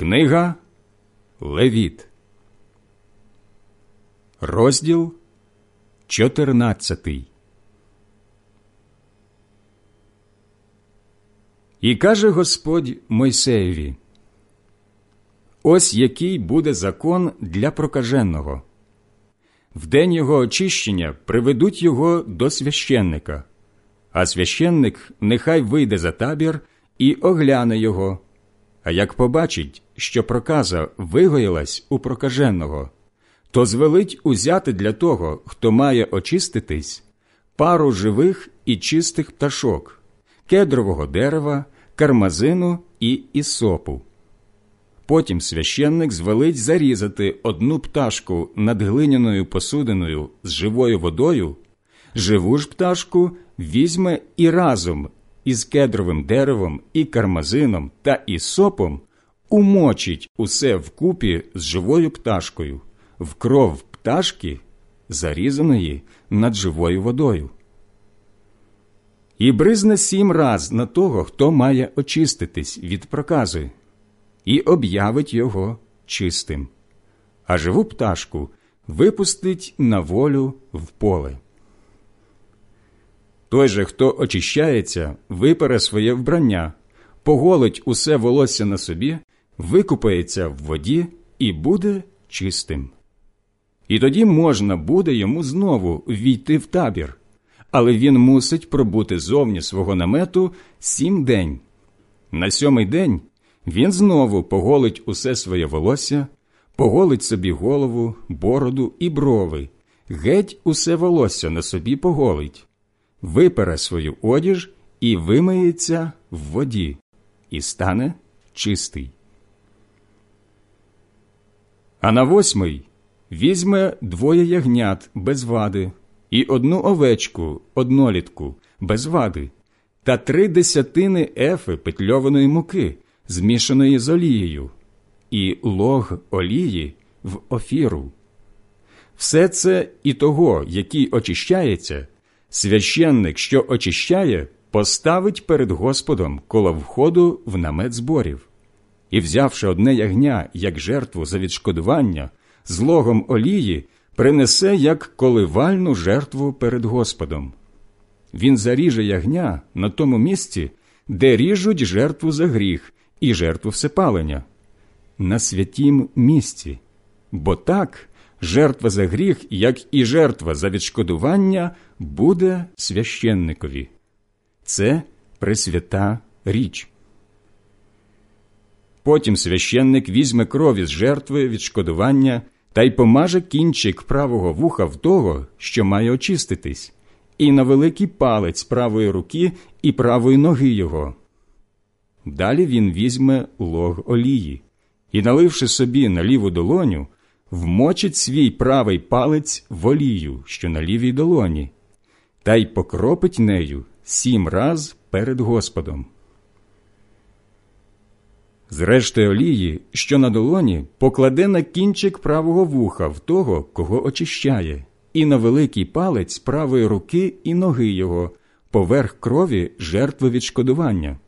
Книга Левіт, розділ 14 І каже Господь Мойсеєві: Ось який буде закон для прокаженого. В день його очищення приведуть його до священника, а священник нехай вийде за табір і огляне його. А як побачить, що проказа вигоїлась у прокаженого, то звелить узяти для того, хто має очиститись, пару живих і чистих пташок, кедрового дерева, кармазину і ісопу. Потім священник звелить зарізати одну пташку над глиняною посудиною з живою водою, живу ж пташку візьме і разом із кедровим деревом і кармазином та ісопом умочить усе вкупі з живою пташкою, в кров пташки, зарізаної над живою водою. І бризне сім раз на того, хто має очиститись від прокази, і об'явить його чистим, а живу пташку випустить на волю в поле. Той же, хто очищається, випере своє вбрання, поголить усе волосся на собі, викупається в воді і буде чистим. І тоді можна буде йому знову війти в табір, але він мусить пробути зовні свого намету сім день. На сьомий день він знову поголить усе своє волосся, поголить собі голову, бороду і брови, геть усе волосся на собі поголить випере свою одіж і вимиється в воді, і стане чистий. А на восьмий візьме двоє ягнят без вади, і одну овечку, однолітку, без вади, та три десятини ефи петльованої муки, змішаної з олією, і лог олії в офіру. Все це і того, який очищається, священник, що очищає, поставить перед Господом коло входу в намет зборів, і, взявши одне ягня як жертву за відшкодування, з логом олії, принесе як коливальну жертву перед Господом. Він заріже ягня на тому місці, де ріжуть жертву за гріх і жертву всепалення, на святім місці, бо так жертва за гріх, як і жертва за відшкодування, буде священникові. Це пресвята річ. Потім священник візьме крові з жертви відшкодування та й помаже кінчик правого вуха в того, що має очиститись, і на великий палець правої руки і правої ноги його. Далі він візьме лог олії і, наливши собі на ліву долоню, вмочить свій правий палець в олію, що на лівій долоні, та й покропить нею сім раз перед Господом. Зрешти олії, що на долоні, покладе на кінчик правого вуха в того, кого очищає, і на великий палець правої руки і ноги його, поверх крові жертви відшкодування.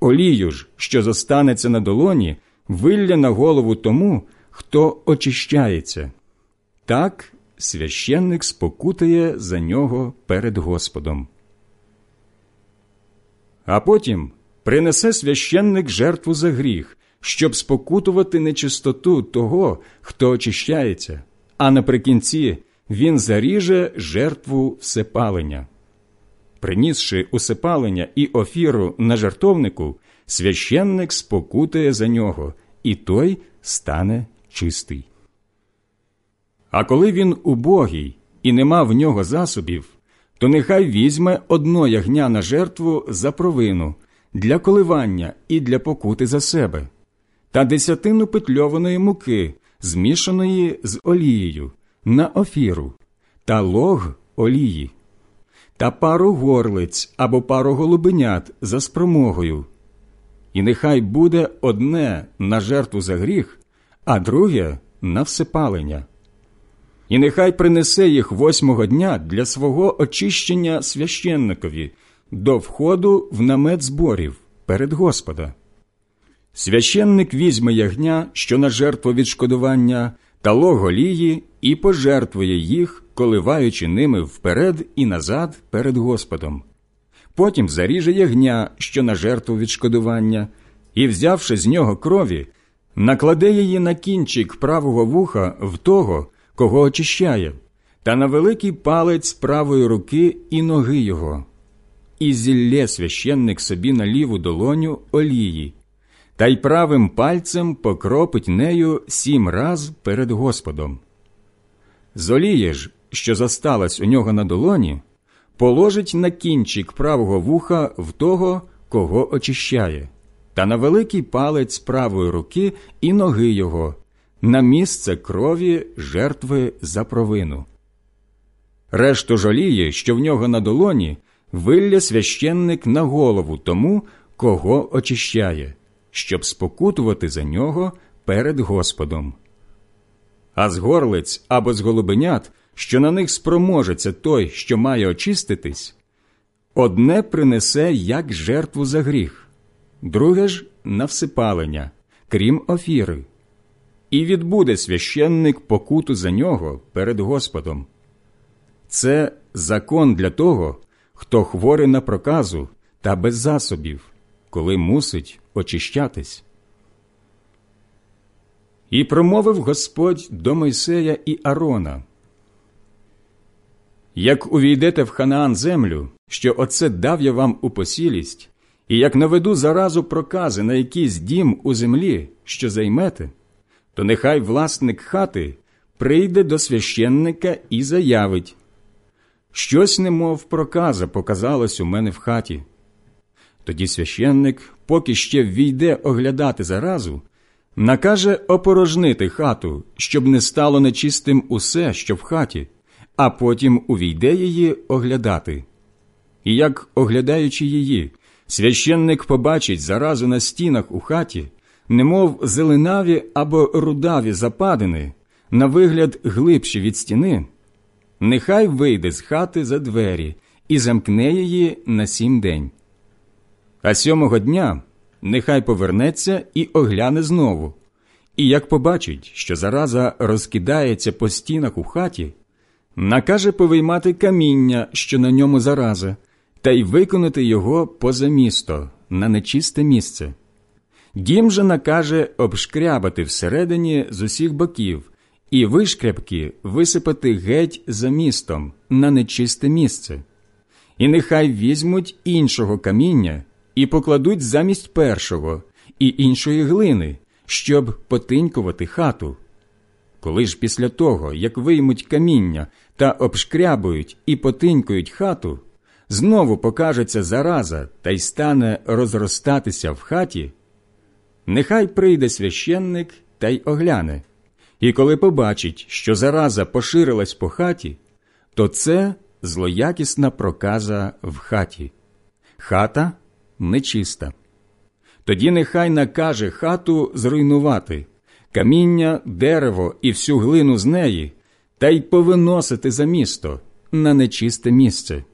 Олію ж, що зостанеться на долоні, вилля на голову тому, хто очищається. Так священник спокутає за нього перед Господом. А потім принесе священник жертву за гріх, щоб спокутувати нечистоту того, хто очищається, а наприкінці він заріже жертву всепалення. Принісши усепалення і офіру на жертовнику, священник спокутає за нього, і той стане чистий. А коли він убогий і нема в нього засобів, то нехай візьме одно ягня на жертву за провину для коливання і для покути за себе, та десятину петльованої муки, змішаної з олією, на офіру, та лог олії, та пару горлиць або пару голубенят за спромогою. І нехай буде одне на жертву за гріх, а друге на всепалення і нехай принесе їх восьмого дня для свого очищення священникові до входу в намет зборів перед Господа. Священник візьме ягня, що на жертву відшкодування, та лог олії і пожертвує їх, коливаючи ними вперед і назад перед Господом. Потім заріже ягня, що на жертву відшкодування, і, взявши з нього крові, накладе її на кінчик правого вуха в того, кого очищає, та на великий палець правої руки і ноги його, і зілє священник собі на ліву долоню олії, та й правим пальцем покропить нею сім раз перед Господом. З олії ж, що зосталась у нього на долоні, положить на кінчик правого вуха в того, кого очищає, та на великий палець правої руки і ноги його, на місце крові жертви за провину. Решту жоліє, що в нього на долоні, вилля священник на голову тому, кого очищає, щоб спокутувати за нього перед Господом. А з горлиць або з голубенят, що на них спроможеться той, що має очиститись, одне принесе як жертву за гріх, друге ж на всипалення, крім офіри, і відбуде священник покуту за нього перед Господом. Це закон для того, хто хворий на проказу та без засобів, коли мусить очищатись. І промовив Господь до Мойсея і Арона. Як увійдете в Ханаан землю, що оце дав я вам у посілість, і як наведу заразу прокази на якийсь дім у землі, що займете, то нехай власник хати прийде до священника і заявить Щось, немов проказа, показалось у мене в хаті. Тоді священник, поки ще ввійде оглядати заразу, накаже опорожнити хату, щоб не стало нечистим усе, що в хаті, а потім увійде її оглядати. І як, оглядаючи її, священник побачить заразу на стінах у хаті, немов зеленаві або рудаві западини, на вигляд глибші від стіни нехай вийде з хати за двері і замкне її на сім день. А сьомого дня нехай повернеться і огляне знову. І як побачить, що зараза розкидається по стінах у хаті, накаже повиймати каміння, що на ньому зараза, та й виконати його поза місто на нечисте місце. Дім же накаже обшкрябати всередині з усіх боків і вишкрябки висипати геть за містом на нечисте місце, і нехай візьмуть іншого каміння і покладуть замість першого і іншої глини, щоб потинькувати хату. Коли ж після того, як виймуть каміння та обшкрябують і потинькують хату, знову покажеться зараза та й стане розростатися в хаті, нехай прийде священник та й огляне. І коли побачить, що зараза поширилась по хаті, то це злоякісна проказа в хаті. Хата нечиста. Тоді нехай накаже хату зруйнувати, каміння, дерево і всю глину з неї, та й повиносити за місто на нечисте місце.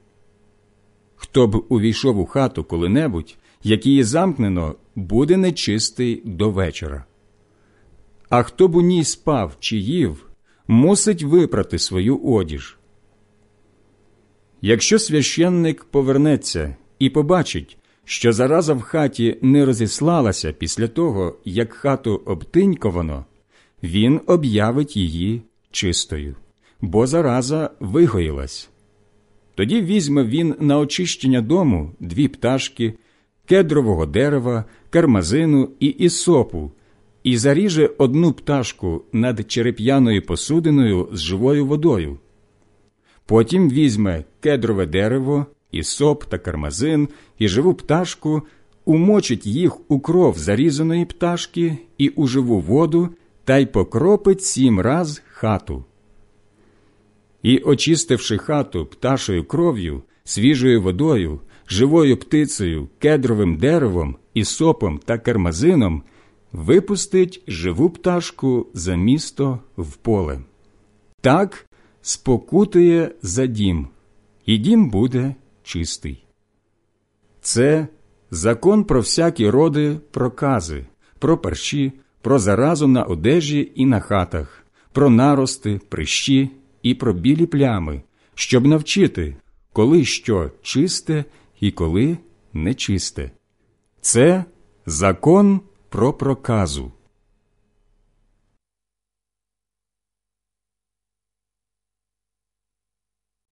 Хто б увійшов у хату коли-небудь, як її замкнено, буде нечистий до вечора. А хто б у ній спав чи їв, мусить випрати свою одіж. Якщо священник повернеться і побачить, що зараза в хаті не розіслалася після того, як хату обтиньковано, він об'явить її чистою, бо зараза вигоїлась. Тоді візьме він на очищення дому дві пташки, кедрового дерева, кармазину і ісопу і заріже одну пташку над череп'яною посудиною з живою водою. Потім візьме кедрове дерево, і соп та кармазин, і живу пташку, умочить їх у кров зарізаної пташки і у живу воду та й покропить сім раз хату. І, очистивши хату пташою кров'ю, свіжою водою, живою птицею, кедровим деревом, і сопом та кармазином випустить живу пташку за місто в поле. Так спокутує за дім, і дім буде чистий. Це закон про всякі роди прокази, про парші, про заразу на одежі і на хатах, про нарости, прищі і про білі плями, щоб навчити, коли що чисте і коли нечисте. Це закон про проказу.